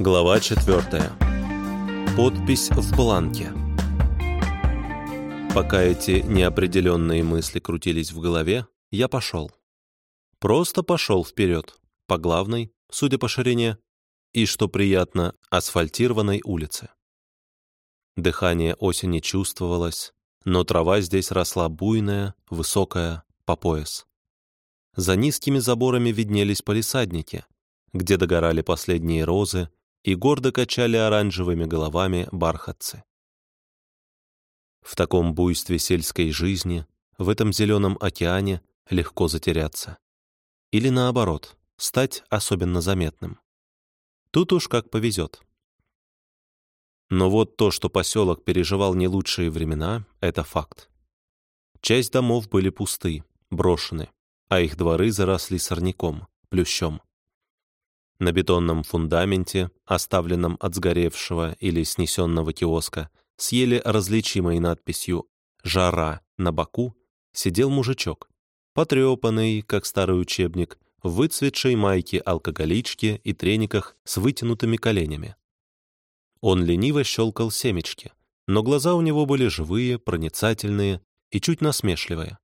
Глава 4. Подпись в бланке. Пока эти неопределенные мысли крутились в голове, я пошел. Просто пошел вперед, по главной, судя по ширине, и, что приятно, асфальтированной улице. Дыхание осени чувствовалось, но трава здесь росла буйная, высокая, по пояс. За низкими заборами виднелись полисадники, где догорали последние розы, и гордо качали оранжевыми головами бархатцы. В таком буйстве сельской жизни, в этом зеленом океане легко затеряться. Или наоборот, стать особенно заметным. Тут уж как повезет. Но вот то, что поселок переживал не лучшие времена, это факт. Часть домов были пусты, брошены, а их дворы заросли сорняком, плющом. На бетонном фундаменте, оставленном от сгоревшего или снесенного киоска, съели различимой надписью «Жара» на боку, сидел мужичок, потрепанный, как старый учебник, в выцветшей майке алкоголичке и трениках с вытянутыми коленями. Он лениво щелкал семечки, но глаза у него были живые, проницательные и чуть насмешливые.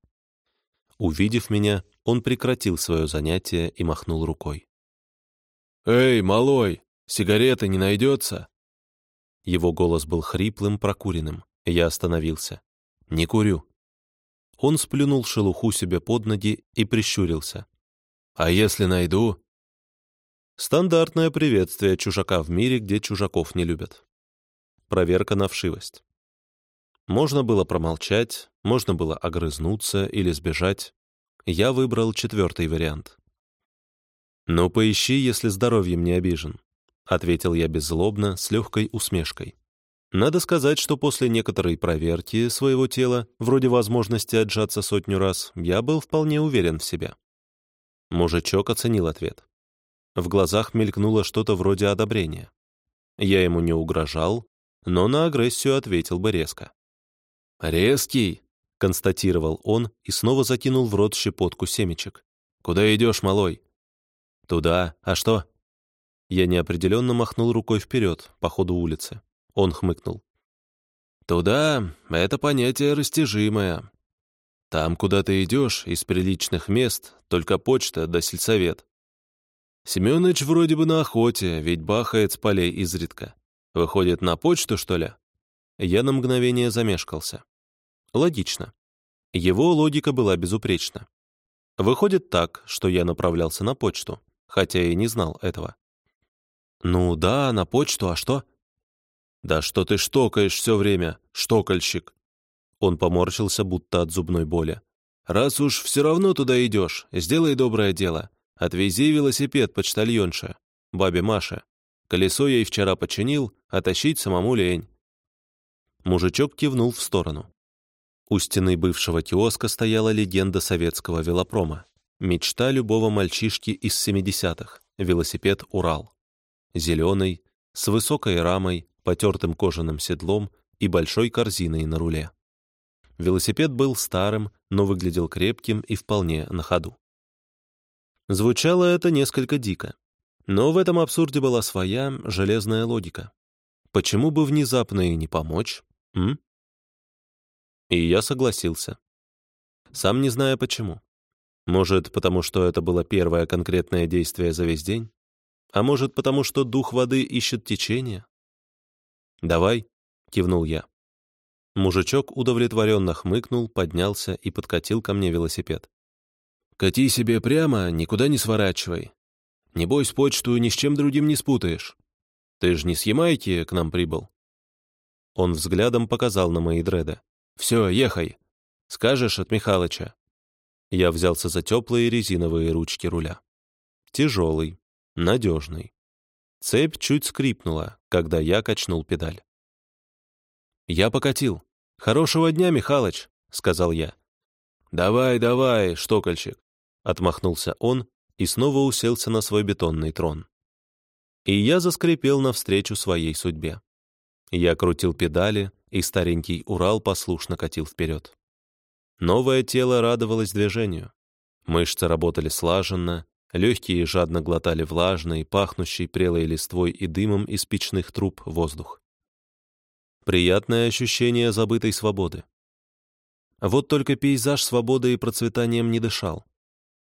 Увидев меня, он прекратил свое занятие и махнул рукой. «Эй, малой, сигареты не найдется?» Его голос был хриплым, прокуренным. Я остановился. «Не курю». Он сплюнул шелуху себе под ноги и прищурился. «А если найду?» Стандартное приветствие чужака в мире, где чужаков не любят. Проверка на вшивость. Можно было промолчать, можно было огрызнуться или сбежать. Я выбрал четвертый вариант. «Ну, поищи, если здоровьем не обижен», — ответил я беззлобно, с легкой усмешкой. Надо сказать, что после некоторой проверки своего тела, вроде возможности отжаться сотню раз, я был вполне уверен в себе. Мужичок оценил ответ. В глазах мелькнуло что-то вроде одобрения. Я ему не угрожал, но на агрессию ответил бы резко. «Резкий», — констатировал он и снова закинул в рот щепотку семечек. «Куда идешь, малой?» «Туда. А что?» Я неопределенно махнул рукой вперед, по ходу улицы. Он хмыкнул. «Туда — это понятие растяжимое. Там, куда ты идешь, из приличных мест, только почта да сельсовет. Семёныч вроде бы на охоте, ведь бахает с полей изредка. Выходит, на почту, что ли?» Я на мгновение замешкался. Логично. Его логика была безупречна. Выходит так, что я направлялся на почту хотя и не знал этого. «Ну да, на почту, а что?» «Да что ты штокаешь все время, штокольщик?» Он поморщился, будто от зубной боли. «Раз уж все равно туда идешь, сделай доброе дело. Отвези велосипед почтальонше, бабе Маше. Колесо ей вчера починил, а тащить самому лень». Мужичок кивнул в сторону. У стены бывшего киоска стояла легенда советского велопрома. Мечта любого мальчишки из 70-х. Велосипед «Урал». Зеленый, с высокой рамой, потертым кожаным седлом и большой корзиной на руле. Велосипед был старым, но выглядел крепким и вполне на ходу. Звучало это несколько дико. Но в этом абсурде была своя железная логика. Почему бы внезапно и не помочь, м? И я согласился. Сам не зная почему. Может, потому что это было первое конкретное действие за весь день? А может, потому что дух воды ищет течение? «Давай», — кивнул я. Мужичок удовлетворенно хмыкнул, поднялся и подкатил ко мне велосипед. «Кати себе прямо, никуда не сворачивай. Небось, почту ни с чем другим не спутаешь. Ты ж не с Ямайки к нам прибыл?» Он взглядом показал на мои дреды. «Все, ехай. Скажешь от Михалыча. Я взялся за теплые резиновые ручки руля. Тяжелый, надежный. Цепь чуть скрипнула, когда я качнул педаль. «Я покатил. Хорошего дня, Михалыч», — сказал я. «Давай, давай, штокольчик», — отмахнулся он и снова уселся на свой бетонный трон. И я заскрипел навстречу своей судьбе. Я крутил педали, и старенький Урал послушно катил вперед. Новое тело радовалось движению. Мышцы работали слаженно, Легкие жадно глотали влажный, пахнущий прелой листвой и дымом из печных труб воздух. Приятное ощущение забытой свободы. Вот только пейзаж свободы и процветанием не дышал.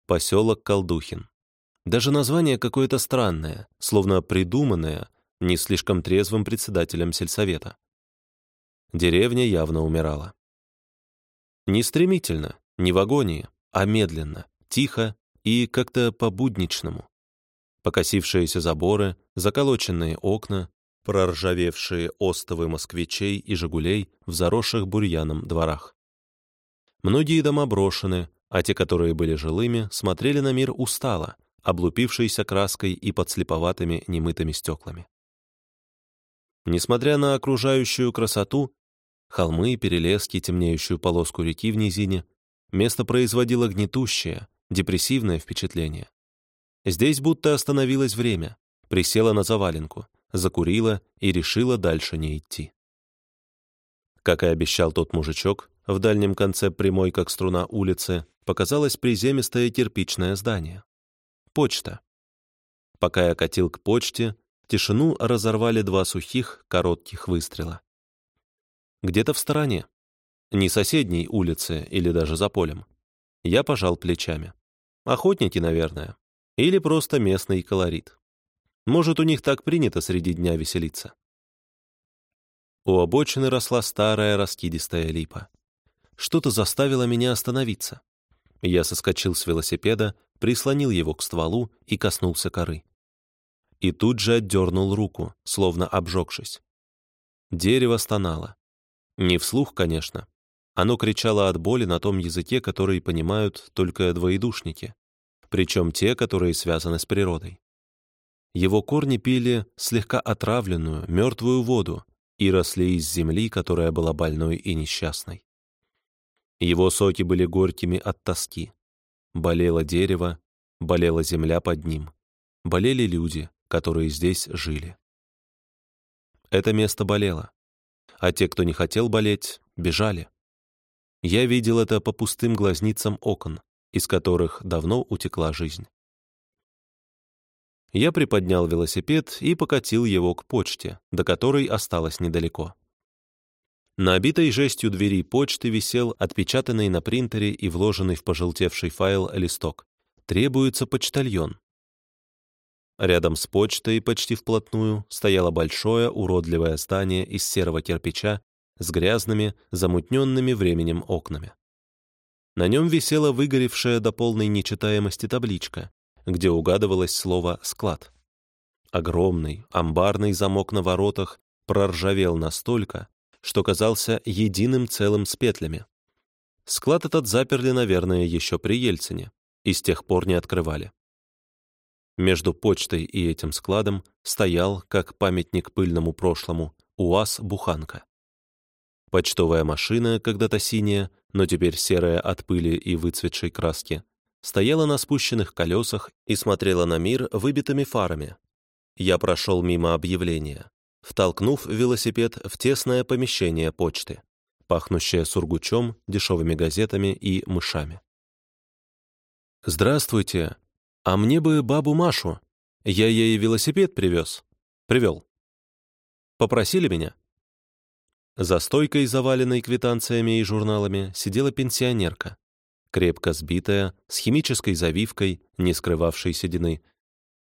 Поселок Колдухин. Даже название какое-то странное, словно придуманное не слишком трезвым председателем сельсовета. Деревня явно умирала. Не стремительно, не в агонии, а медленно, тихо и как-то по-будничному. Покосившиеся заборы, заколоченные окна, проржавевшие остовы москвичей и «Жигулей» в заросших бурьяном дворах. Многие дома брошены, а те, которые были жилыми, смотрели на мир устало, облупившейся краской и подслеповатыми немытыми стеклами. Несмотря на окружающую красоту, холмы, перелески, темнеющую полоску реки в низине, место производило гнетущее, депрессивное впечатление. Здесь будто остановилось время, присела на заваленку, закурила и решила дальше не идти. Как и обещал тот мужичок, в дальнем конце прямой, как струна улицы, показалось приземистое кирпичное здание. Почта. Пока я катил к почте, тишину разорвали два сухих, коротких выстрела. Где-то в стороне. Не соседней улицы или даже за полем. Я пожал плечами. Охотники, наверное. Или просто местный колорит. Может, у них так принято среди дня веселиться. У обочины росла старая раскидистая липа. Что-то заставило меня остановиться. Я соскочил с велосипеда, прислонил его к стволу и коснулся коры. И тут же отдернул руку, словно обжегшись. Дерево стонало. Не вслух, конечно. Оно кричало от боли на том языке, который понимают только двоедушники, причем те, которые связаны с природой. Его корни пили слегка отравленную, мертвую воду и росли из земли, которая была больной и несчастной. Его соки были горькими от тоски. Болело дерево, болела земля под ним. Болели люди, которые здесь жили. Это место болело. А те, кто не хотел болеть, бежали. Я видел это по пустым глазницам окон, из которых давно утекла жизнь. Я приподнял велосипед и покатил его к почте, до которой осталось недалеко. На обитой жестью двери почты висел отпечатанный на принтере и вложенный в пожелтевший файл листок. «Требуется почтальон». Рядом с почтой, почти вплотную, стояло большое уродливое здание из серого кирпича с грязными, замутненными временем окнами. На нем висела выгоревшая до полной нечитаемости табличка, где угадывалось слово «склад». Огромный амбарный замок на воротах проржавел настолько, что казался единым целым с петлями. Склад этот заперли, наверное, еще при Ельцине, и с тех пор не открывали. Между почтой и этим складом стоял, как памятник пыльному прошлому, УАЗ-буханка. Почтовая машина, когда-то синяя, но теперь серая от пыли и выцветшей краски, стояла на спущенных колесах и смотрела на мир выбитыми фарами. Я прошел мимо объявления втолкнув велосипед в тесное помещение почты, пахнущее сургучом, дешевыми газетами и мышами. «Здравствуйте. А мне бы бабу Машу. Я ей велосипед привез. Привел. Попросили меня?» За стойкой, заваленной квитанциями и журналами, сидела пенсионерка, крепко сбитая, с химической завивкой, не скрывавшей седины,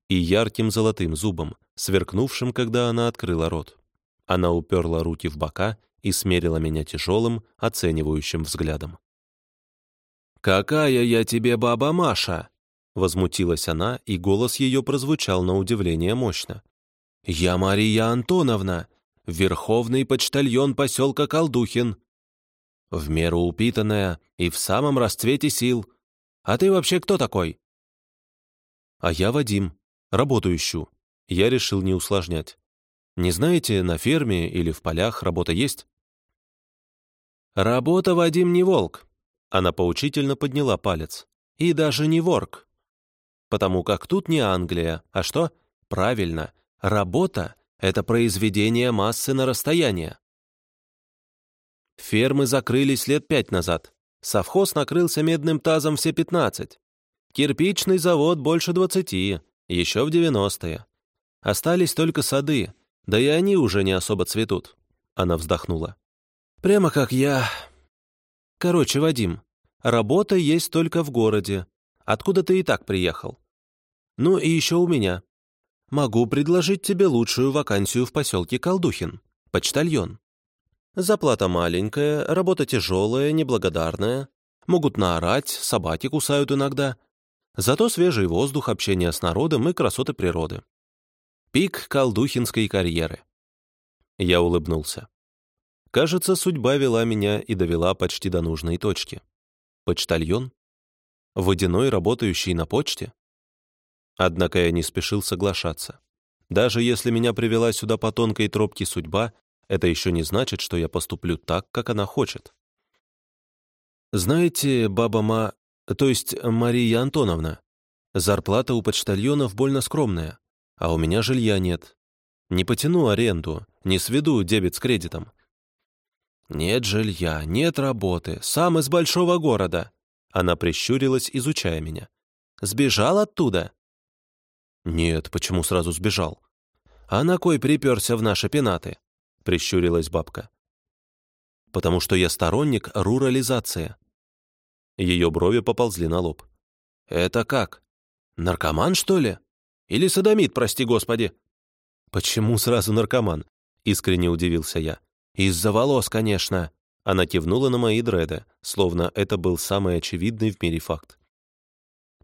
и ярким золотым зубом, сверкнувшим, когда она открыла рот. Она уперла руки в бока и смерила меня тяжелым, оценивающим взглядом. «Какая я тебе баба Маша!» Возмутилась она, и голос ее прозвучал на удивление мощно. «Я Мария Антоновна, верховный почтальон поселка Колдухин. В меру упитанная и в самом расцвете сил. А ты вообще кто такой?» «А я Вадим», Работу. Я решил не усложнять. Не знаете, на ферме или в полях работа есть? Работа, Вадим, не волк. Она поучительно подняла палец. И даже не ворк. Потому как тут не Англия. А что? Правильно. Работа — это произведение массы на расстояние. Фермы закрылись лет пять назад. Совхоз накрылся медным тазом все пятнадцать. Кирпичный завод больше двадцати, еще в девяностые. Остались только сады, да и они уже не особо цветут. Она вздохнула. Прямо как я. Короче, Вадим, работа есть только в городе, откуда ты и так приехал. Ну и еще у меня. Могу предложить тебе лучшую вакансию в поселке Колдухин. Почтальон. Заплата маленькая, работа тяжелая, неблагодарная. Могут наорать, собаки кусают иногда. Зато свежий воздух, общение с народом и красоты природы. Пик колдухинской карьеры. Я улыбнулся. Кажется, судьба вела меня и довела почти до нужной точки. Почтальон? Водяной, работающий на почте? Однако я не спешил соглашаться. Даже если меня привела сюда по тонкой тропке судьба, это еще не значит, что я поступлю так, как она хочет. Знаете, баба Ма... То есть Мария Антоновна, зарплата у почтальонов больно скромная, а у меня жилья нет. Не потяну аренду, не сведу дебет с кредитом. Нет жилья, нет работы, сам из большого города. Она прищурилась, изучая меня. Сбежал оттуда? Нет, почему сразу сбежал? А на кой приперся в наши пенаты? прищурилась бабка. «Потому что я сторонник рурализации». Ее брови поползли на лоб. «Это как? Наркоман, что ли? Или садомит, прости господи?» «Почему сразу наркоман?» — искренне удивился я. «Из-за волос, конечно». Она кивнула на мои дреды, словно это был самый очевидный в мире факт.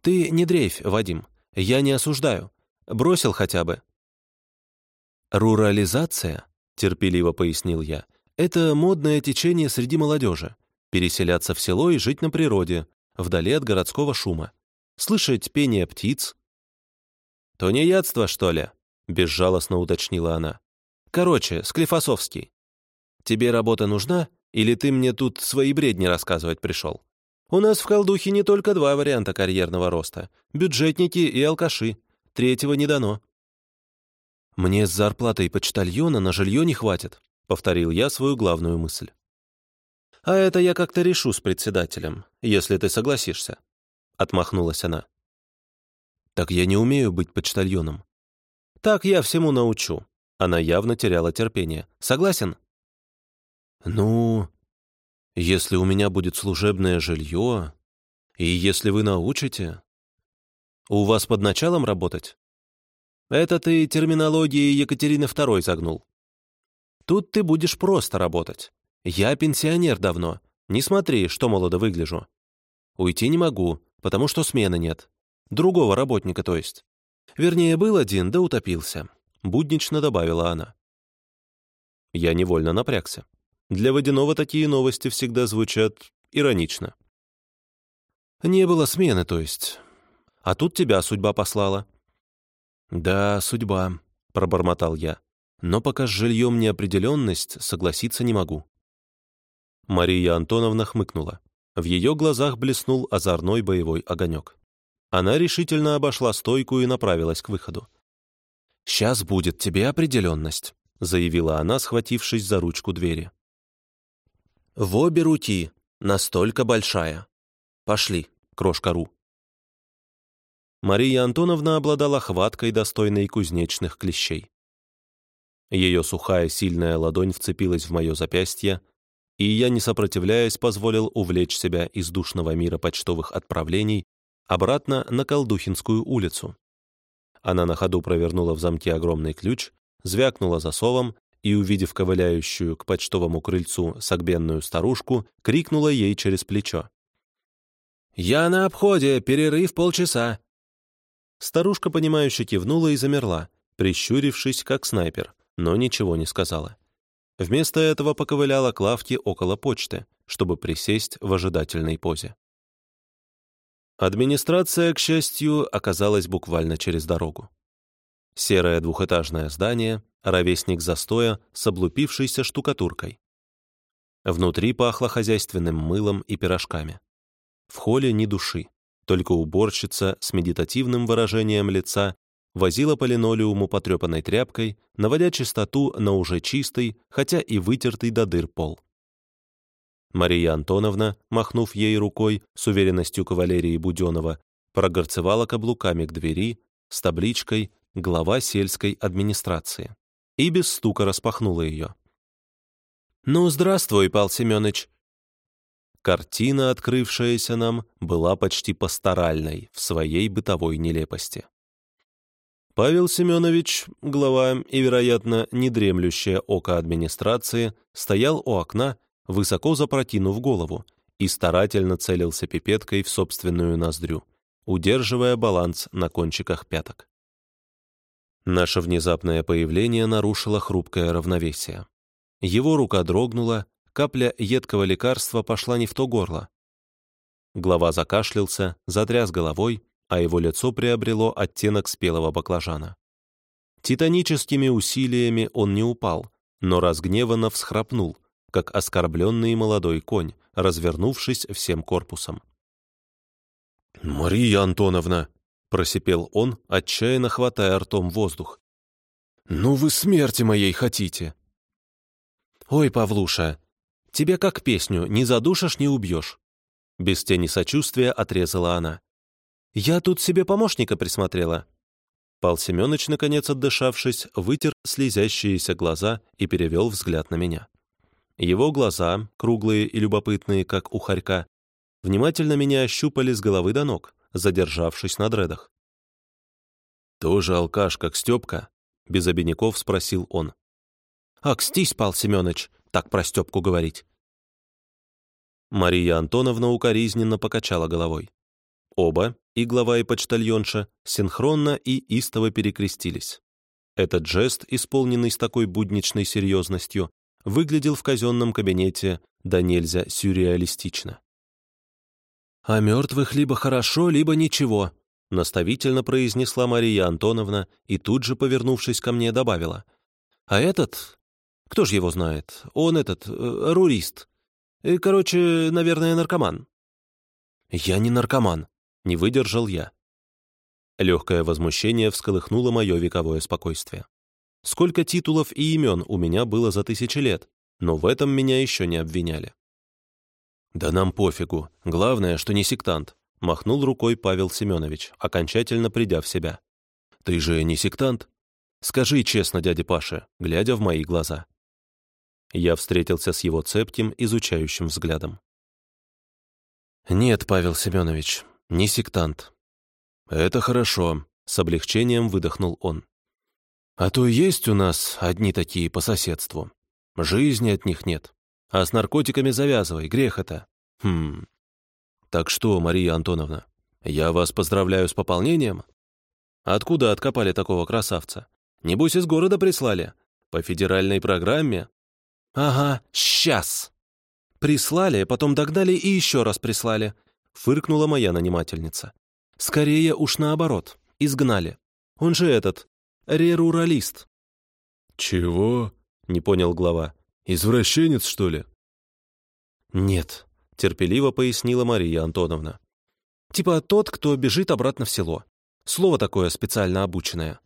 «Ты не дрейфь, Вадим. Я не осуждаю. Бросил хотя бы». «Рурализация — терпеливо пояснил я. «Это модное течение среди молодежи. Переселяться в село и жить на природе, вдали от городского шума. Слышать пение птиц». «То не ядство, что ли?» — безжалостно уточнила она. «Короче, Склифосовский. Тебе работа нужна, или ты мне тут свои бредни рассказывать пришел? У нас в Колдухе не только два варианта карьерного роста — бюджетники и алкаши. Третьего не дано». «Мне с зарплатой почтальона на жилье не хватит», — повторил я свою главную мысль. «А это я как-то решу с председателем, если ты согласишься», — отмахнулась она. «Так я не умею быть почтальоном». «Так я всему научу». Она явно теряла терпение. «Согласен?» «Ну, если у меня будет служебное жилье, и если вы научите...» «У вас под началом работать?» Это ты терминологией Екатерины II загнул. Тут ты будешь просто работать. Я пенсионер давно. Не смотри, что молодо выгляжу. Уйти не могу, потому что смены нет. Другого работника, то есть. Вернее, был один, да утопился. Буднично добавила она. Я невольно напрягся. Для Водянова такие новости всегда звучат иронично. Не было смены, то есть. А тут тебя судьба послала. «Да, судьба», — пробормотал я. «Но пока с жильем неопределенность, согласиться не могу». Мария Антоновна хмыкнула. В ее глазах блеснул озорной боевой огонек. Она решительно обошла стойку и направилась к выходу. «Сейчас будет тебе определенность», — заявила она, схватившись за ручку двери. «В обе руки, настолько большая. Пошли, крошка Ру». Мария Антоновна обладала хваткой, достойной кузнечных клещей. Ее сухая, сильная ладонь вцепилась в мое запястье, и я, не сопротивляясь, позволил увлечь себя из душного мира почтовых отправлений обратно на Колдухинскую улицу. Она на ходу провернула в замке огромный ключ, звякнула засовом и, увидев ковыляющую к почтовому крыльцу согбенную старушку, крикнула ей через плечо. «Я на обходе, перерыв полчаса. Старушка, понимающе кивнула и замерла, прищурившись, как снайпер, но ничего не сказала. Вместо этого поковыляла к лавке около почты, чтобы присесть в ожидательной позе. Администрация, к счастью, оказалась буквально через дорогу. Серое двухэтажное здание, ровесник застоя с облупившейся штукатуркой. Внутри пахло хозяйственным мылом и пирожками. В холле ни души. Только уборщица с медитативным выражением лица возила по линолеуму потрепанной тряпкой, наводя чистоту на уже чистый, хотя и вытертый до дыр пол. Мария Антоновна, махнув ей рукой с уверенностью кавалерии Буденова, прогорцевала каблуками к двери с табличкой «Глава сельской администрации» и без стука распахнула ее. «Ну, здравствуй, Пал Семенович!» Картина, открывшаяся нам, была почти пасторальной в своей бытовой нелепости. Павел Семенович, глава и, вероятно, недремлющее око администрации, стоял у окна, высоко запрокинув голову, и старательно целился пипеткой в собственную ноздрю, удерживая баланс на кончиках пяток. Наше внезапное появление нарушило хрупкое равновесие. Его рука дрогнула, капля едкого лекарства пошла не в то горло. Глава закашлялся, затряс головой, а его лицо приобрело оттенок спелого баклажана. Титаническими усилиями он не упал, но разгневанно всхрапнул, как оскорбленный молодой конь, развернувшись всем корпусом. «Мария Антоновна!» — просипел он, отчаянно хватая ртом воздух. «Ну вы смерти моей хотите!» «Ой, Павлуша, тебе как песню, не задушишь, не убьешь!» Без тени сочувствия отрезала она. «Я тут себе помощника присмотрела». Пал Семенович, наконец отдышавшись, вытер слезящиеся глаза и перевел взгляд на меня. Его глаза, круглые и любопытные, как у хорька, внимательно меня ощупали с головы до ног, задержавшись на дредах. «Тоже алкаш, как Степка?» — без обиняков спросил он. «Акстись, Пал Семенович, так про Степку говорить». Мария Антоновна укоризненно покачала головой. Оба, и глава, и почтальонша, синхронно и истово перекрестились. Этот жест, исполненный с такой будничной серьезностью, выглядел в казенном кабинете да нельзя сюрреалистично. «А мертвых либо хорошо, либо ничего», наставительно произнесла Мария Антоновна и тут же, повернувшись ко мне, добавила. «А этот? Кто ж его знает? Он этот, э, рурист. И, короче, наверное, наркоман». «Я не наркоман», — не выдержал я. Легкое возмущение всколыхнуло мое вековое спокойствие. Сколько титулов и имен у меня было за тысячи лет, но в этом меня еще не обвиняли. «Да нам пофигу. Главное, что не сектант», — махнул рукой Павел Семенович, окончательно придя в себя. «Ты же не сектант? Скажи честно, дядя Паша, глядя в мои глаза». Я встретился с его цепким, изучающим взглядом. «Нет, Павел Семенович, не сектант». «Это хорошо», — с облегчением выдохнул он. А то есть у нас одни такие по соседству. Жизни от них нет. А с наркотиками завязывай, грех это. Хм. Так что, Мария Антоновна, я вас поздравляю с пополнением. Откуда откопали такого красавца? Небось, из города прислали? По федеральной программе? Ага, сейчас. Прислали, потом догнали и еще раз прислали. Фыркнула моя нанимательница. Скорее уж наоборот, изгнали. Он же этот, реруралист». «Чего?» — не понял глава. «Извращенец, что ли?» «Нет», — терпеливо пояснила Мария Антоновна. «Типа тот, кто бежит обратно в село. Слово такое специально обученное».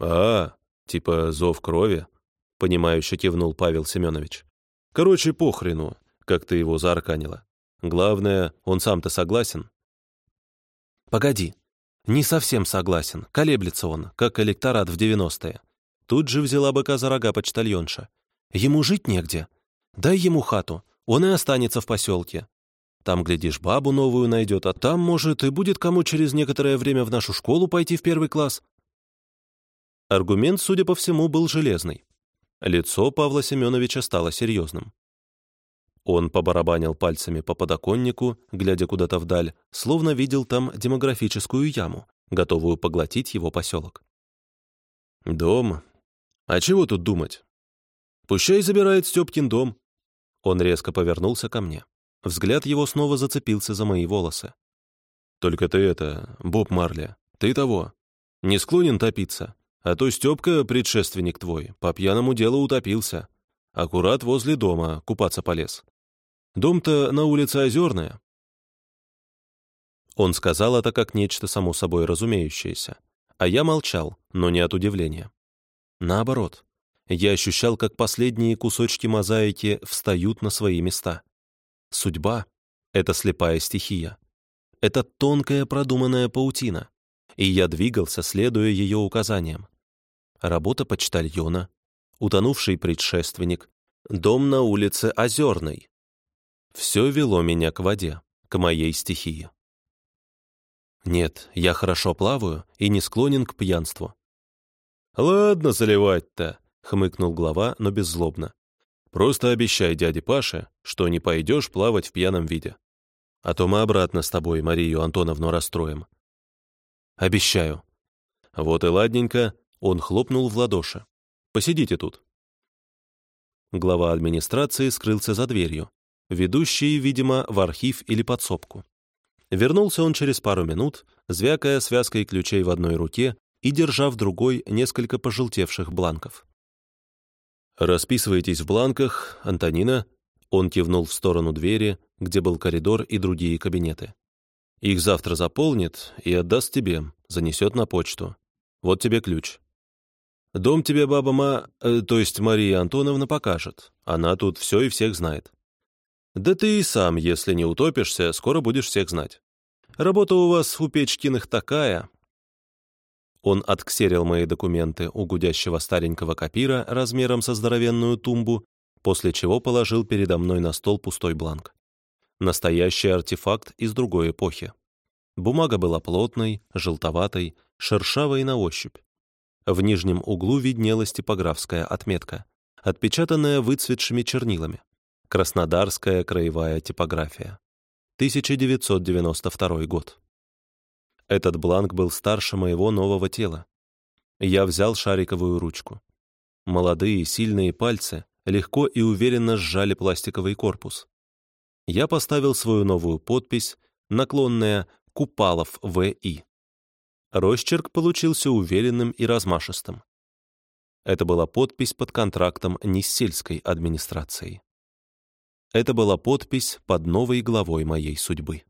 «А, типа зов крови?» — понимающе кивнул Павел Семенович. «Короче, похрену, как ты его заарканила. Главное, он сам-то согласен». «Погоди, не совсем согласен, колеблется он, как электорат в 90-е. Тут же взяла быка за рога почтальонша. Ему жить негде. Дай ему хату, он и останется в поселке. Там, глядишь, бабу новую найдет, а там, может, и будет кому через некоторое время в нашу школу пойти в первый класс. Аргумент, судя по всему, был железный. Лицо Павла Семеновича стало серьезным. Он побарабанил пальцами по подоконнику, глядя куда-то вдаль, словно видел там демографическую яму, готовую поглотить его поселок. «Дом? А чего тут думать? Пущай забирает Степкин дом». Он резко повернулся ко мне. Взгляд его снова зацепился за мои волосы. «Только ты это, Боб Марли, ты того, не склонен топиться, а то Степка, предшественник твой, по пьяному делу утопился. Аккурат возле дома купаться полез. Дом-то на улице Озерная». Он сказал это как нечто само собой разумеющееся, а я молчал, но не от удивления. Наоборот, я ощущал, как последние кусочки мозаики встают на свои места. Судьба — это слепая стихия. — это тонкая продуманная паутина, и я двигался, следуя ее указаниям. Работа почтальона, утонувший предшественник, дом на улице Озерной. Все вело меня к воде, к моей стихии. Нет, я хорошо плаваю и не склонен к пьянству. «Ладно заливать-то», — хмыкнул глава, но беззлобно. «Просто обещай дяде Паше, что не пойдешь плавать в пьяном виде. А то мы обратно с тобой Марию Антоновну расстроим». «Обещаю». «Вот и ладненько», — он хлопнул в ладоши. «Посидите тут». Глава администрации скрылся за дверью, ведущий, видимо, в архив или подсобку. Вернулся он через пару минут, звякая связкой ключей в одной руке и держа в другой несколько пожелтевших бланков. «Расписывайтесь в бланках, Антонина», он кивнул в сторону двери, где был коридор и другие кабинеты. «Их завтра заполнит и отдаст тебе, занесет на почту. Вот тебе ключ. Дом тебе баба Ма, э, то есть Мария Антоновна, покажет. Она тут все и всех знает. Да ты и сам, если не утопишься, скоро будешь всех знать. Работа у вас у Печкиных такая, он отксерил мои документы у гудящего старенького копира размером со здоровенную тумбу, после чего положил передо мной на стол пустой бланк. Настоящий артефакт из другой эпохи. Бумага была плотной, желтоватой, шершавой на ощупь. В нижнем углу виднелась типографская отметка, отпечатанная выцветшими чернилами. Краснодарская краевая типография. 1992 год. Этот бланк был старше моего нового тела. Я взял шариковую ручку. Молодые, сильные пальцы легко и уверенно сжали пластиковый корпус. Я поставил свою новую подпись, наклонная «Купалов В.И». Росчерк получился уверенным и размашистым. Это была подпись под контрактом не с сельской администрацией. Это была подпись под новой главой моей судьбы.